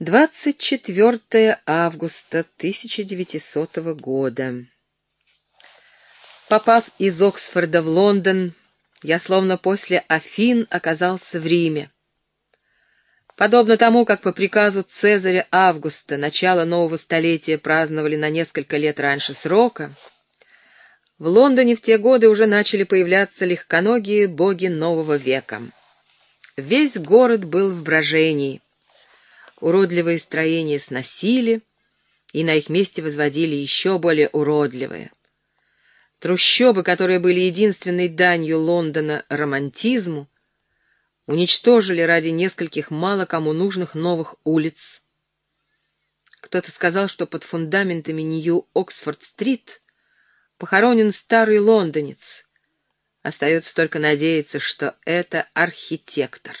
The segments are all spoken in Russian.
24 августа 1900 года. Попав из Оксфорда в Лондон, я словно после Афин оказался в Риме. Подобно тому, как по приказу Цезаря Августа начало нового столетия праздновали на несколько лет раньше срока, в Лондоне в те годы уже начали появляться легконогие боги нового века. Весь город был в брожении — уродливые строения сносили, и на их месте возводили еще более уродливые. Трущобы, которые были единственной данью Лондона романтизму, уничтожили ради нескольких мало кому нужных новых улиц. Кто-то сказал, что под фундаментами Нью-Оксфорд-стрит похоронен старый лондонец. Остается только надеяться, что это архитектор.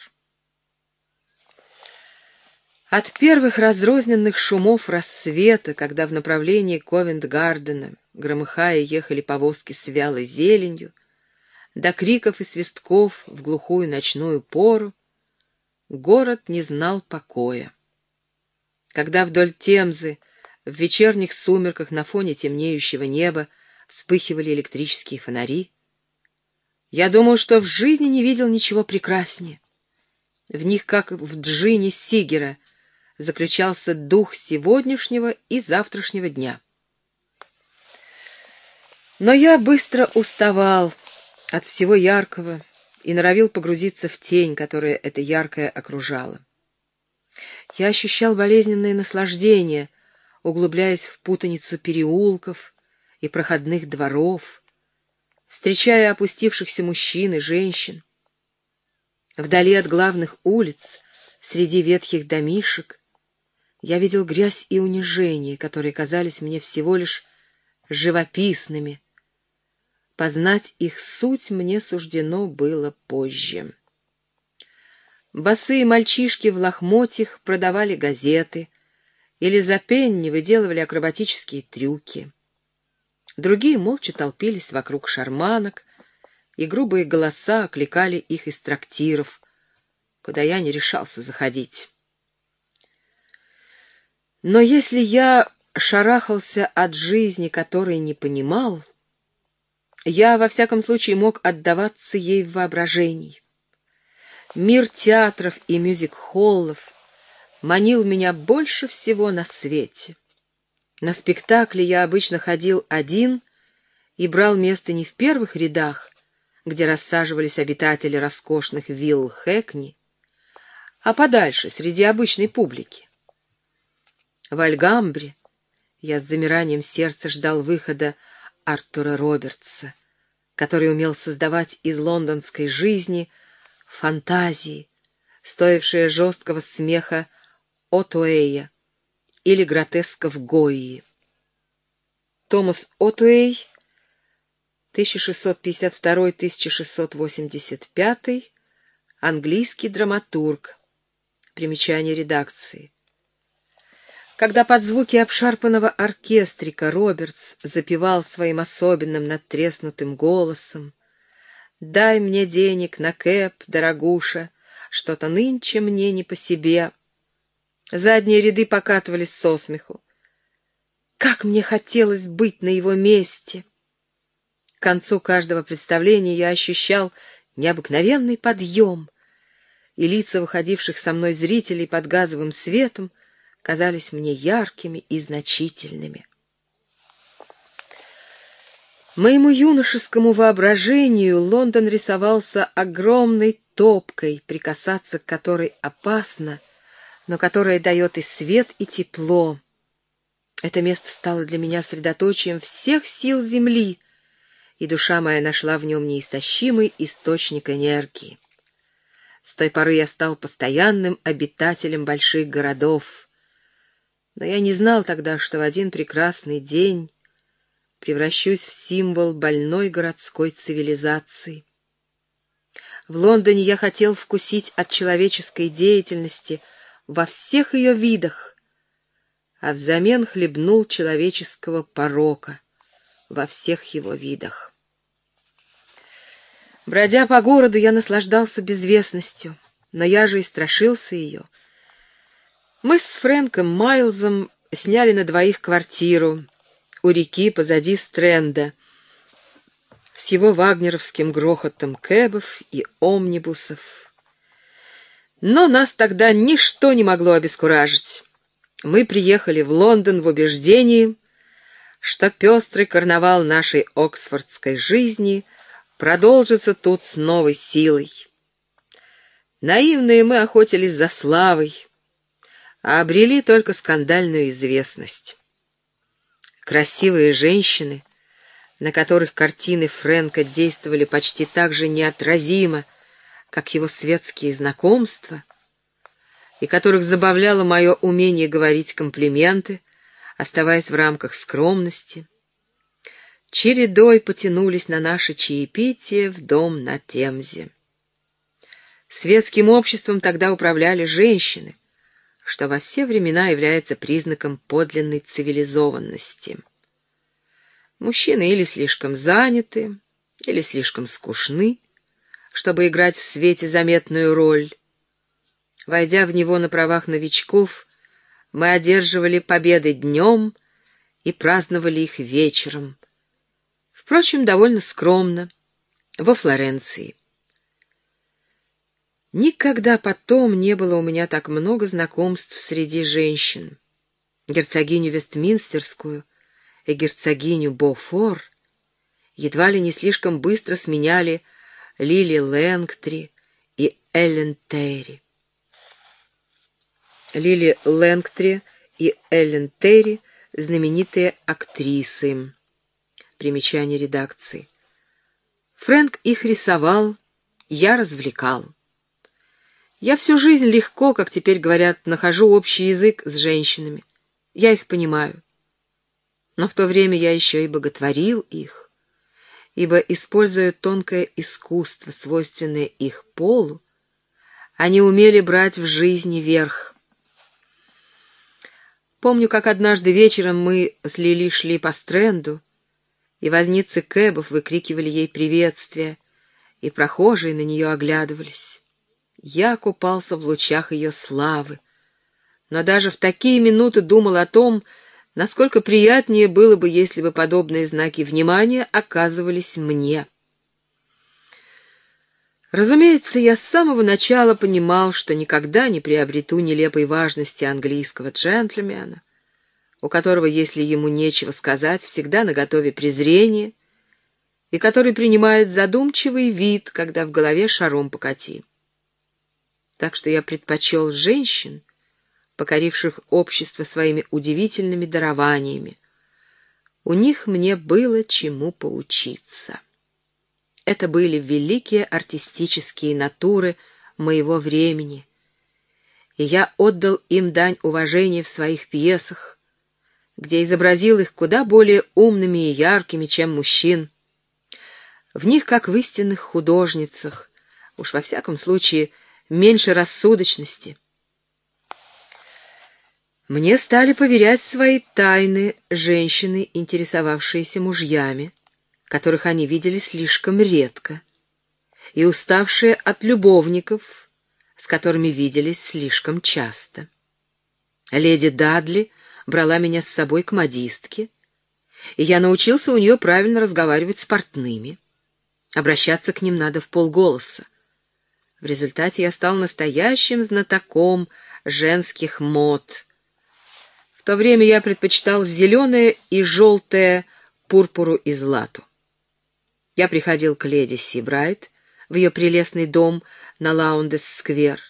От первых разрозненных шумов рассвета, когда в направлении Ковент-Гардена, громыхая, ехали повозки с вялой зеленью, до криков и свистков в глухую ночную пору, город не знал покоя. Когда вдоль Темзы, в вечерних сумерках на фоне темнеющего неба вспыхивали электрические фонари, я думал, что в жизни не видел ничего прекраснее. В них, как в Джине Сигера — заключался дух сегодняшнего и завтрашнего дня. Но я быстро уставал от всего яркого и норовил погрузиться в тень, которая это яркое окружала. Я ощущал болезненное наслаждение, углубляясь в путаницу переулков и проходных дворов, встречая опустившихся мужчин и женщин. Вдали от главных улиц, среди ветхих домишек, я видел грязь и унижение, которые казались мне всего лишь живописными. Познать их суть мне суждено было позже. Босые мальчишки в лохмотьях продавали газеты или за пенни выделывали акробатические трюки. Другие молча толпились вокруг шарманок, и грубые голоса окликали их из трактиров, куда я не решался заходить. Но если я шарахался от жизни, которой не понимал, я, во всяком случае, мог отдаваться ей в воображении. Мир театров и мюзик-холлов манил меня больше всего на свете. На спектакли я обычно ходил один и брал место не в первых рядах, где рассаживались обитатели роскошных вилл Хэкни, а подальше, среди обычной публики. В Альгамбре я с замиранием сердца ждал выхода Артура Робертса, который умел создавать из лондонской жизни фантазии, стоившие жесткого смеха Отуэя или гротесков Гои. Томас Отуэй, 1652-1685, английский драматург. Примечание редакции. Когда под звуки обшарпанного оркестрика Робертс запевал своим особенным надтреснутым голосом «Дай мне денег на кэп, дорогуша, что-то нынче мне не по себе». Задние ряды покатывались со смеху. Как мне хотелось быть на его месте! К концу каждого представления я ощущал необыкновенный подъем, и лица выходивших со мной зрителей под газовым светом казались мне яркими и значительными. Моему юношескому воображению Лондон рисовался огромной топкой, прикасаться к которой опасно, но которая дает и свет, и тепло. Это место стало для меня средоточием всех сил Земли, и душа моя нашла в нем неистощимый источник энергии. С той поры я стал постоянным обитателем больших городов, но я не знал тогда, что в один прекрасный день превращусь в символ больной городской цивилизации. В Лондоне я хотел вкусить от человеческой деятельности во всех ее видах, а взамен хлебнул человеческого порока во всех его видах. Бродя по городу, я наслаждался безвестностью, но я же и страшился ее — Мы с Фрэнком Майлзом сняли на двоих квартиру у реки позади Стрэнда с его вагнеровским грохотом кэбов и омнибусов. Но нас тогда ничто не могло обескуражить. Мы приехали в Лондон в убеждении, что пестрый карнавал нашей оксфордской жизни продолжится тут с новой силой. Наивные мы охотились за славой, а обрели только скандальную известность. Красивые женщины, на которых картины Фрэнка действовали почти так же неотразимо, как его светские знакомства, и которых забавляло мое умение говорить комплименты, оставаясь в рамках скромности, чередой потянулись на наше чаепитие в дом на Темзе. Светским обществом тогда управляли женщины, что во все времена является признаком подлинной цивилизованности. Мужчины или слишком заняты, или слишком скучны, чтобы играть в свете заметную роль. Войдя в него на правах новичков, мы одерживали победы днем и праздновали их вечером. Впрочем, довольно скромно, во Флоренции. Никогда потом не было у меня так много знакомств среди женщин. Герцогиню Вестминстерскую и герцогиню Бофор едва ли не слишком быстро сменяли Лили Лэнгтри и Эллен Терри. Лили Лэнгтри и Эллен Терри — знаменитые актрисы. Примечание редакции. Фрэнк их рисовал, я развлекал. Я всю жизнь легко, как теперь говорят, нахожу общий язык с женщинами. Я их понимаю. Но в то время я еще и боготворил их, ибо, используя тонкое искусство, свойственное их полу, они умели брать в жизни верх. Помню, как однажды вечером мы с Лили шли по стренду, и возницы кэбов выкрикивали ей приветствия, и прохожие на нее оглядывались. Я купался в лучах ее славы, но даже в такие минуты думал о том, насколько приятнее было бы, если бы подобные знаки внимания оказывались мне. Разумеется, я с самого начала понимал, что никогда не приобрету нелепой важности английского джентльмена, у которого, если ему нечего сказать, всегда наготове презрение, и который принимает задумчивый вид, когда в голове шаром покати так что я предпочел женщин, покоривших общество своими удивительными дарованиями. У них мне было чему поучиться. Это были великие артистические натуры моего времени, и я отдал им дань уважения в своих пьесах, где изобразил их куда более умными и яркими, чем мужчин. В них, как в истинных художницах, уж во всяком случае, меньше рассудочности. Мне стали поверять свои тайны женщины, интересовавшиеся мужьями, которых они видели слишком редко, и уставшие от любовников, с которыми виделись слишком часто. Леди Дадли брала меня с собой к модистке, и я научился у нее правильно разговаривать с портными. Обращаться к ним надо в полголоса. В результате я стал настоящим знатоком женских мод. В то время я предпочитал зеленое и желтое пурпуру и злату. Я приходил к леди Сибрайт в ее прелестный дом на Лаундес-сквер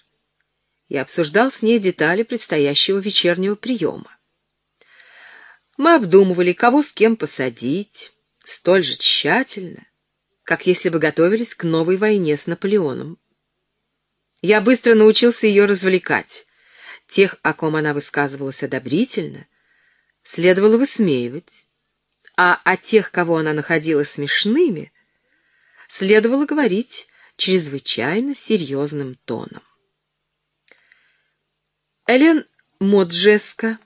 и обсуждал с ней детали предстоящего вечернего приема. Мы обдумывали, кого с кем посадить, столь же тщательно, как если бы готовились к новой войне с Наполеоном. Я быстро научился ее развлекать. Тех, о ком она высказывалась одобрительно, следовало высмеивать, а о тех, кого она находила смешными, следовало говорить чрезвычайно серьезным тоном. Элен Моджеска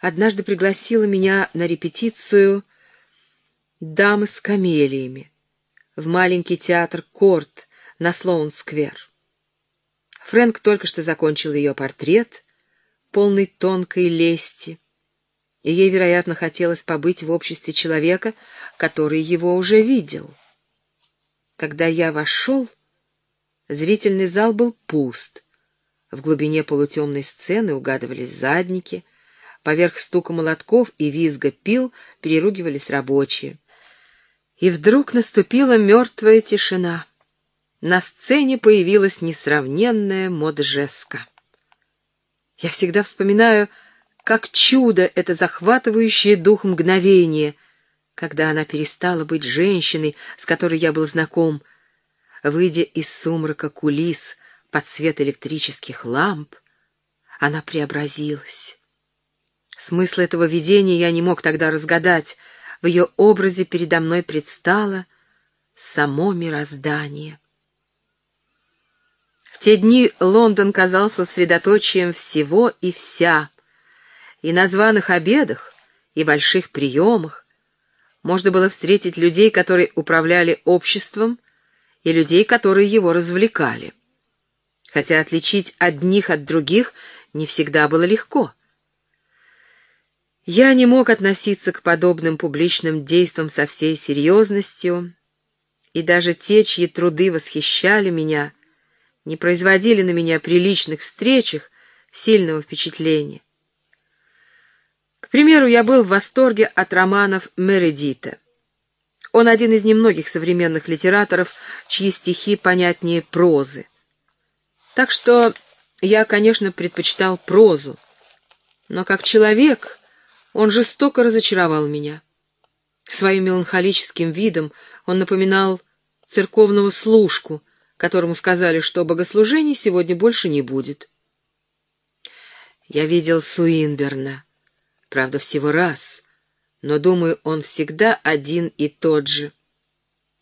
однажды пригласила меня на репетицию «Дамы с камелиями» в маленький театр «Корт» на Слоун-сквер. Фрэнк только что закончил ее портрет, полный тонкой лести, и ей, вероятно, хотелось побыть в обществе человека, который его уже видел. Когда я вошел, зрительный зал был пуст. В глубине полутемной сцены угадывались задники, поверх стука молотков и визга пил переругивались рабочие. И вдруг наступила мертвая тишина. На сцене появилась несравненная Моджеска. Я всегда вспоминаю, как чудо это захватывающее дух мгновение — когда она перестала быть женщиной, с которой я был знаком. Выйдя из сумрака кулис под свет электрических ламп, она преобразилась. Смысл этого видения я не мог тогда разгадать. В ее образе передо мной предстало само мироздание. Те дни Лондон казался средоточием всего и вся, и на званых обедах, и больших приемах, можно было встретить людей, которые управляли обществом, и людей, которые его развлекали. Хотя отличить одних от других не всегда было легко. Я не мог относиться к подобным публичным действиям со всей серьезностью, и даже те, чьи труды восхищали меня, не производили на меня при личных встречах сильного впечатления. К примеру, я был в восторге от романов Мередита. Он один из немногих современных литераторов, чьи стихи понятнее прозы. Так что я, конечно, предпочитал прозу, но как человек он жестоко разочаровал меня. Своим меланхолическим видом он напоминал церковного служку, которому сказали, что богослужений сегодня больше не будет. Я видел Суинберна правда, всего раз, но, думаю, он всегда один и тот же.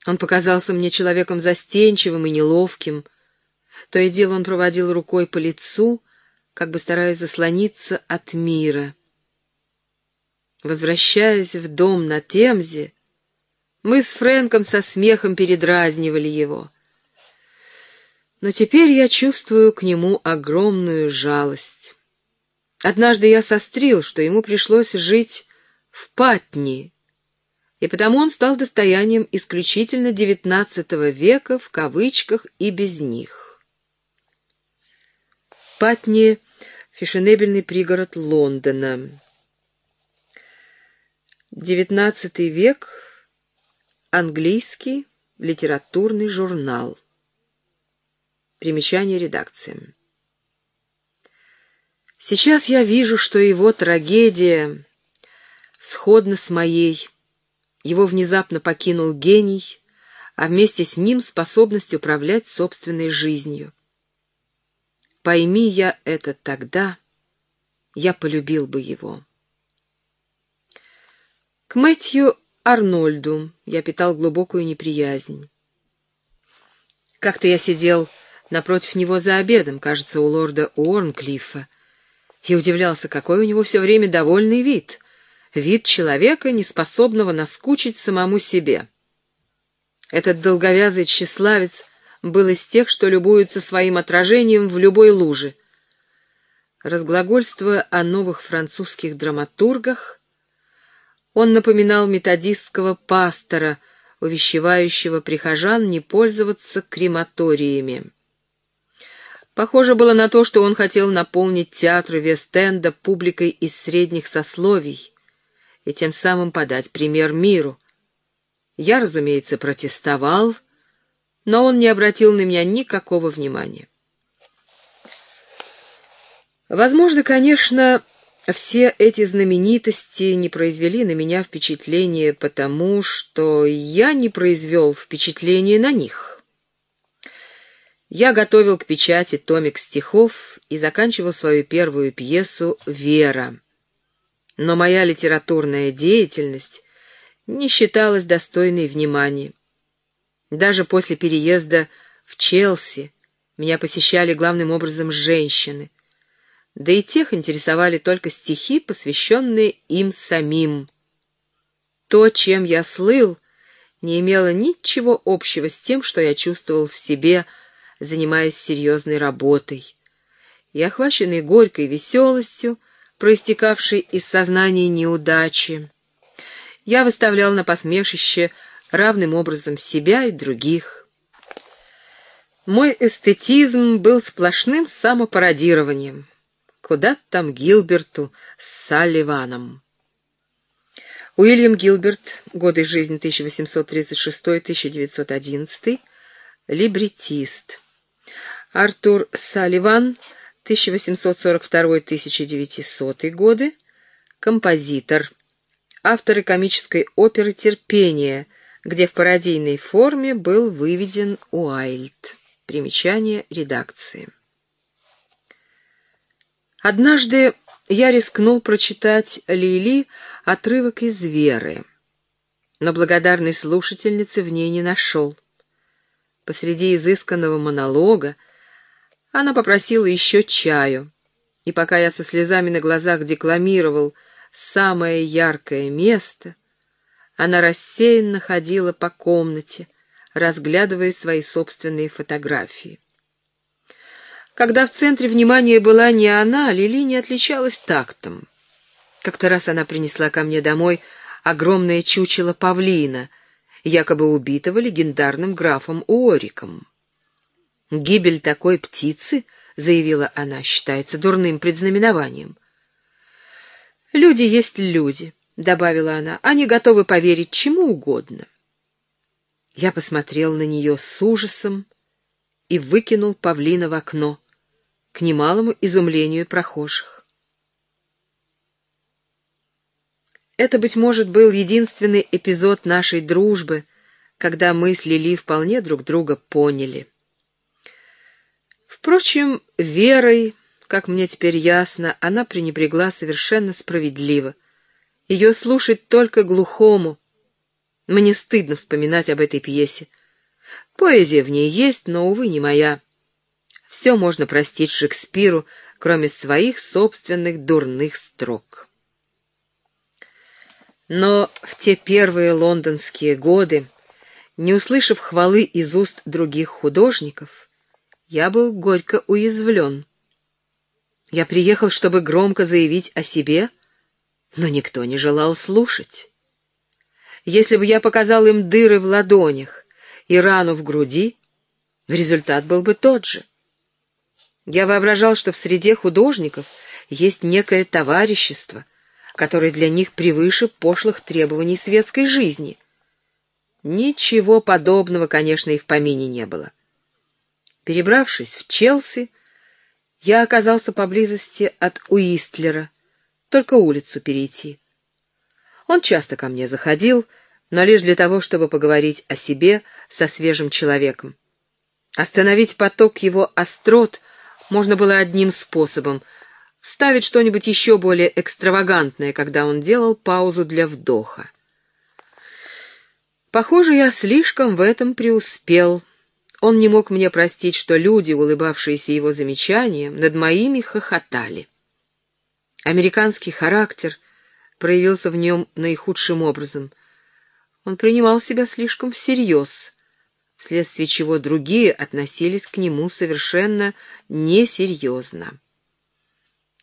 Он показался мне человеком застенчивым и неловким. То и дело он проводил рукой по лицу, как бы стараясь заслониться от мира. Возвращаясь в дом на Темзе, мы с Фрэнком со смехом передразнивали его. Но теперь я чувствую к нему огромную жалость. Однажды я сострил, что ему пришлось жить в Патни, и потому он стал достоянием исключительно XIX века в кавычках и без них. Патни — фешенебельный пригород Лондона. XIX век — английский литературный журнал. Примечание редакции. Сейчас я вижу, что его трагедия сходна с моей. Его внезапно покинул гений, а вместе с ним способность управлять собственной жизнью. Пойми я это тогда, я полюбил бы его. К Мэтью Арнольду я питал глубокую неприязнь. Как-то я сидел напротив него за обедом, кажется, у лорда Уорнклиффа, и удивлялся, какой у него все время довольный вид. Вид человека, неспособного наскучить самому себе. Этот долговязый тщеславец был из тех, что любуются своим отражением в любой луже. Разглагольствуя о новых французских драматургах, он напоминал методистского пастора, увещевающего прихожан не пользоваться крематориями. Похоже было на то, что он хотел наполнить театры Вест-Энда публикой из средних сословий и тем самым подать пример миру. Я, разумеется, протестовал, но он не обратил на меня никакого внимания. Возможно, конечно, все эти знаменитости не произвели на меня впечатление потому, что я не произвел впечатление на них. Я готовил к печати томик стихов и заканчивал свою первую пьесу «Вера». Но моя литературная деятельность не считалась достойной внимания. Даже после переезда в Челси меня посещали главным образом женщины, да и тех интересовали только стихи, посвященные им самим. То, чем я слыл, не имело ничего общего с тем, что я чувствовал в себе – занимаясь серьезной работой. и охваченный горькой веселостью, проистекавшей из сознания неудачи, я выставлял на посмешище равным образом себя и других. Мой эстетизм был сплошным самопародированием. Куда там Гилберту с Салливаном? Уильям Гилберт, годы жизни 1836-1911, либретист. Артур Салливан, 1842-1900 годы, композитор авторы комической оперы «Терпение», где в пародийной форме был выведен Уайльд. Примечание редакции. Однажды я рискнул прочитать Лили отрывок из «Веры», но благодарной слушательницы в ней не нашел. Посреди изысканного монолога она попросила еще чаю, и пока я со слезами на глазах декламировал — самое яркое место, она рассеянно ходила по комнате, разглядывая свои собственные фотографии. Когда в центре внимания была не она, Лили не отличалась тактом. Как-то раз она принесла ко мне домой огромное чучело павлина, якобы убитого легендарным графом Уориком. «Гибель такой птицы, — заявила она, — считается дурным предзнаменованием. «Люди есть люди», — добавила она. «Они готовы поверить чему угодно». Я посмотрел на нее с ужасом и выкинул павлина в окно, к немалому изумлению прохожих. Это, быть может, был единственный эпизод нашей дружбы, когда мы с Лили вполне друг друга поняли. Впрочем, верой как мне теперь ясно, она пренебрегла совершенно справедливо. Ее слушать только глухому. Мне стыдно вспоминать об этой пьесе. Поэзия в ней есть, но, увы, не моя. Все можно простить Шекспиру, кроме своих собственных дурных строк. Но в те первые лондонские годы, не услышав хвалы из уст других художников, я был горько уязвлен. Я приехал, чтобы громко заявить о себе, но никто не желал слушать. Если бы я показал им дыры в ладонях и рану в груди, результат был бы тот же. Я воображал, что в среде художников есть некое товарищество, которое для них превыше пошлых требований светской жизни. Ничего подобного, конечно, и в помине не было. Перебравшись в Челси, я оказался поблизости от Уистлера, только улицу перейти. Он часто ко мне заходил, но лишь для того, чтобы поговорить о себе со свежим человеком. Остановить поток его острот можно было одним способом — ставить что-нибудь еще более экстравагантное, когда он делал паузу для вдоха. Похоже, я слишком в этом преуспел, он не мог мне простить, что люди, улыбавшиеся его замечаниям, над моими хохотали. Американский характер проявился в нем наихудшим образом. Он принимал себя слишком всерьез, вследствие чего другие относились к нему совершенно несерьезно.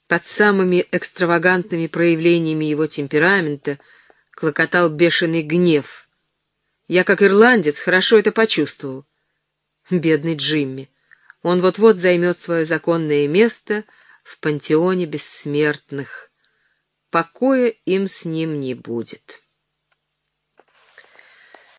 Под самыми экстравагантными проявлениями его темперамента клокотал бешеный гнев. Я, как ирландец, хорошо это почувствовал. Бедный Джимми. Он вот-вот займет свое законное место в пантеоне бессмертных. Покоя им с ним не будет.